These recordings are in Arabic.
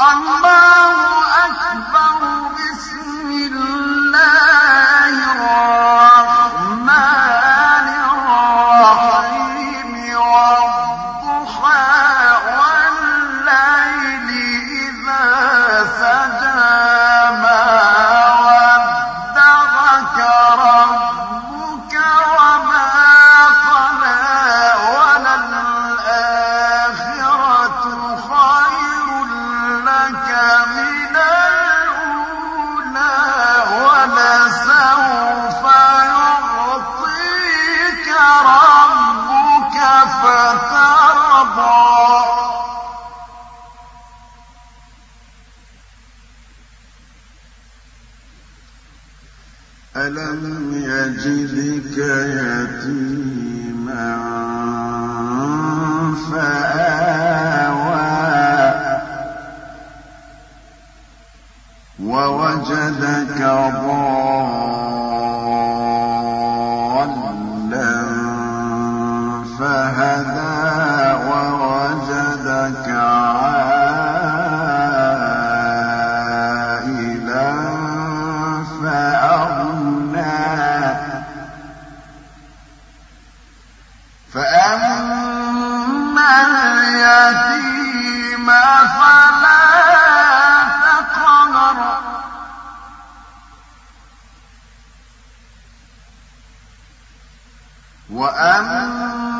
王八 ألم يجدك يتيما فآوى ووجدك ضالا فأما اليتيم فلا تقهر وأما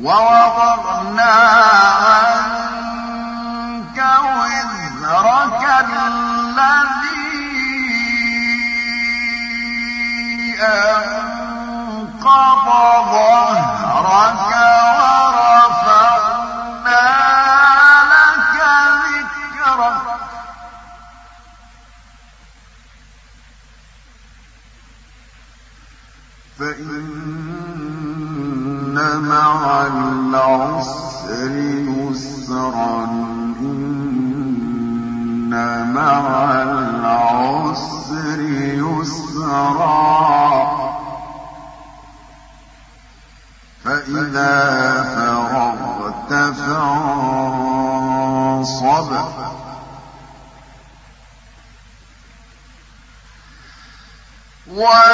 ووضعنا عنك وزرك الذي أنقض ظهرك ورفعنا لك ذكرك. فإن مع العسر يسرا إن مع العسر يسرا. فإذا فرغت فانصب. وَ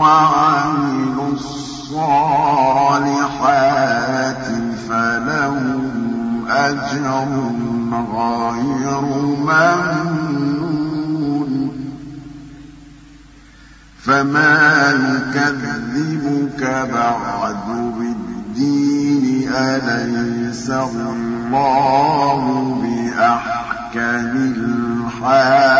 وَعَمِلُوا الصَّالِحَاتِ فَلَهُمْ أَجْرٌ غَيْرُ مَمْنُونٍ. فَمَا يُكَذِّبُكَ بَعْدُ بِالدِّينِ أَلَيْسَ اللَّهُ بِأَحْكَمِ الْحَاكِمِينَ؟